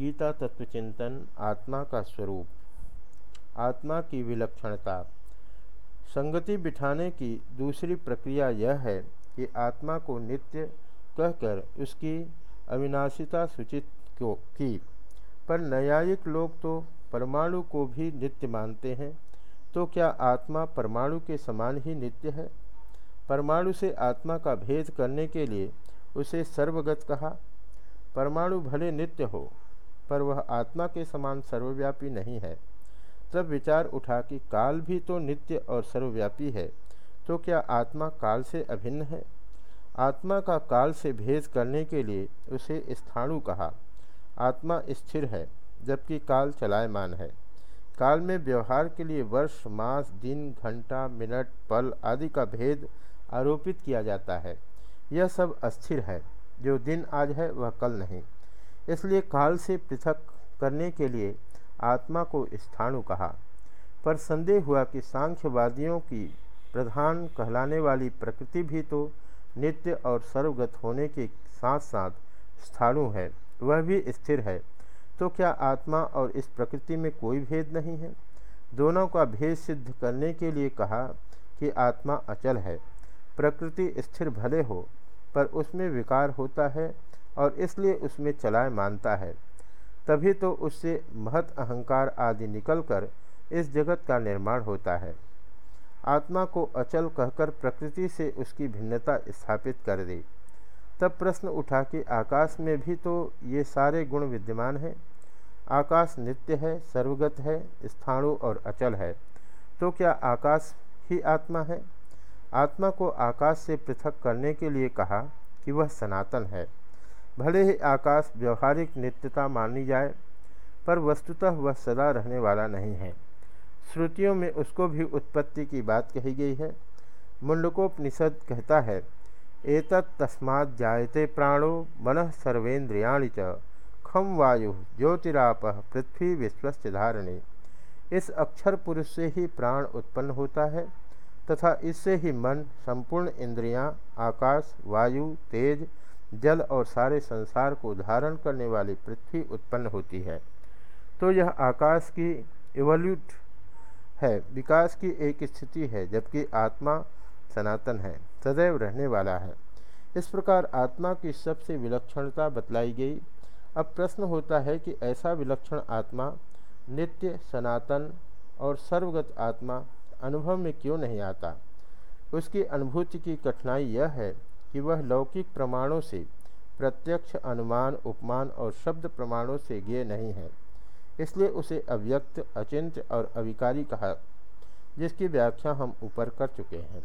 गीता तत्वचिंतन आत्मा का स्वरूप, आत्मा की विलक्षणता। संगति बिठाने की दूसरी प्रक्रिया यह है कि आत्मा को नित्य कहकर उसकी अविनाशिता सूचित क्यों की। पर न्यायिक लोग तो परमाणु को भी नित्य मानते हैं तो क्या आत्मा परमाणु के समान ही नित्य है? परमाणु से आत्मा का भेद करने के लिए उसे सर्वगत कहा। परमाणु भले नित्य हो पर वह आत्मा के समान सर्वव्यापी नहीं है। तब विचार उठा कि काल भी तो नित्य और सर्वव्यापी है तो क्या आत्मा काल से अभिन्न है? आत्मा का काल से भेद करने के लिए उसे स्थाणु कहा। आत्मा स्थिर है, जबकि काल चलायमान है। काल में व्यवहार के लिए वर्ष, मास, दिन, घंटा, मिनट, पल आदि का भेद आरोपित किया जाता है। यह सब अस्थिर है। जो दिन आज है, वह कल नहीं। इसलिए काल से पृथक करने के लिए आत्मा को स्थाणु कहा। पर संदेह हुआ कि सांख्यवादियों की प्रधान कहलाने वाली प्रकृति भी तो नित्य और सर्वगत होने के साथ साथ स्थाणु है, वह भी स्थिर है। तो क्या आत्मा और इस प्रकृति में कोई भेद नहीं है? दोनों का भेद सिद्ध करने के लिए कहा कि आत्मा अचल है। प्रकृति स्थिर भले हो, पर उसमें विकार होता है और इसलिए उसमें चलाए मानता है। तभी तो उससे महत, अहंकार आदि निकलकर इस जगत का निर्माण होता है। आत्मा को अचल कहकर प्रकृति से उसकी भिन्नता स्थापित कर दे। तब प्रश्न उठा कि आकाश में भी तो ये सारे गुण विद्यमान हैं? आकाश नित्य है, सर्वगत है, स्थाणु और अचल है। तो क्या आकाश ही आत्मा है? आत्मा को आकाश से पृथक करने के लिए कहा कि वह सनातन है। भले ही आकाश व्यवहारिक नित्यता मानी जाए पर वस्तुतः वह सदा रहने वाला नहीं है। श्रुतियों में उसको भी उत्पत्ति की बात कही गई है। मुंडकोपनिषद कहता है एतत् तस्मात् जायते प्राणो मन सर्वेन्द्रियाणि च खम वायु ज्योतिराप पृथ्वी विश्वस्त धारणे। इस अक्षर पुरुष से ही प्राण उत्पन्न होता है तथा इससे ही मन संपूर्ण इंद्रियाँ, आकाश वायु तेज जल और सारे संसार को धारण करने वाली पृथ्वी उत्पन्न होती है। तो यह आकाश की इवल्यूट है, विकास की एक स्थिति है, जबकि आत्मा सनातन है, सदैव रहने वाला है। इस प्रकार आत्मा की सबसे विलक्षणता बतलाई गई। अब प्रश्न होता है कि ऐसा विलक्षण आत्मा नित्य, सनातन और सर्वगत आत्मा अनुभव में क्यों नहीं आता? उसकी अनुभूति की कठिनाई यह है कि वह लौकिक प्रमाणों से प्रत्यक्ष अनुमान, उपमान और शब्द प्रमाणों से ज्ञ नहीं है। इसलिए उसे अव्यक्त, अचिंत्य और अविकारी कहा, जिसकी व्याख्या हम ऊपर कर चुके हैं।